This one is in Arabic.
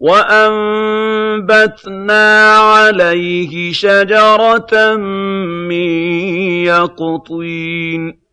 وَأَنبَتْنَا عَلَيْهِ شَجَرَةً مِّن يَقْطِينٍ